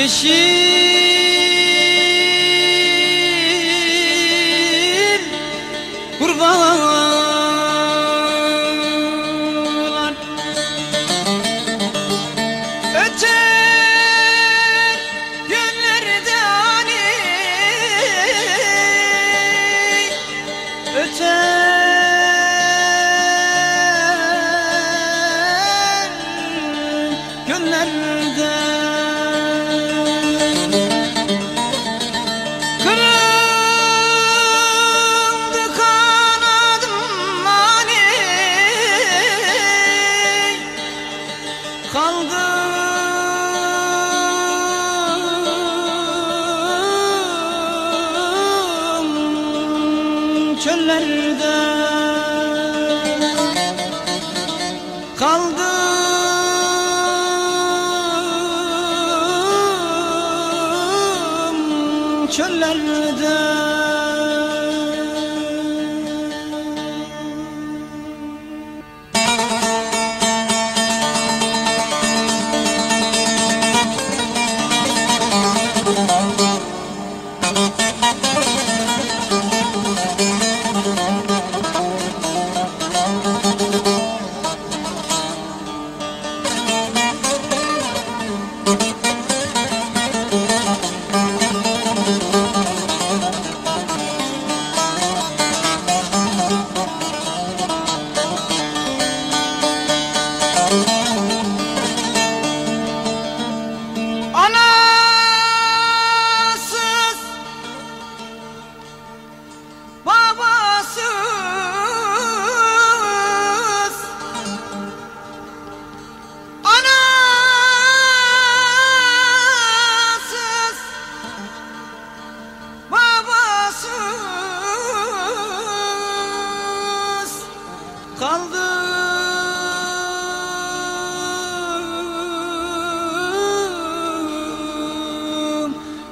yeşil kurbalar Öter günlerde hani Öter günlerde Kaldım çöllerde Kaldım çöllerde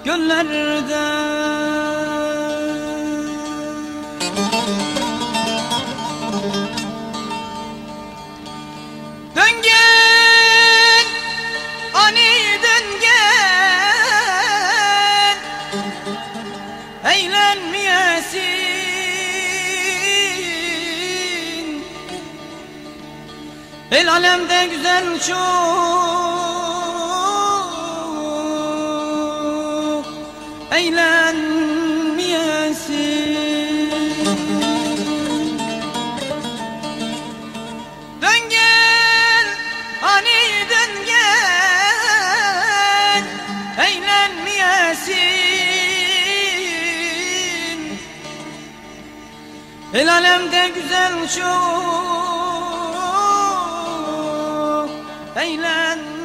göllerde Dön gel ani dön gel. Eğlenmeyesin. El alemde güzel çok El alemde güzel çok Eğlen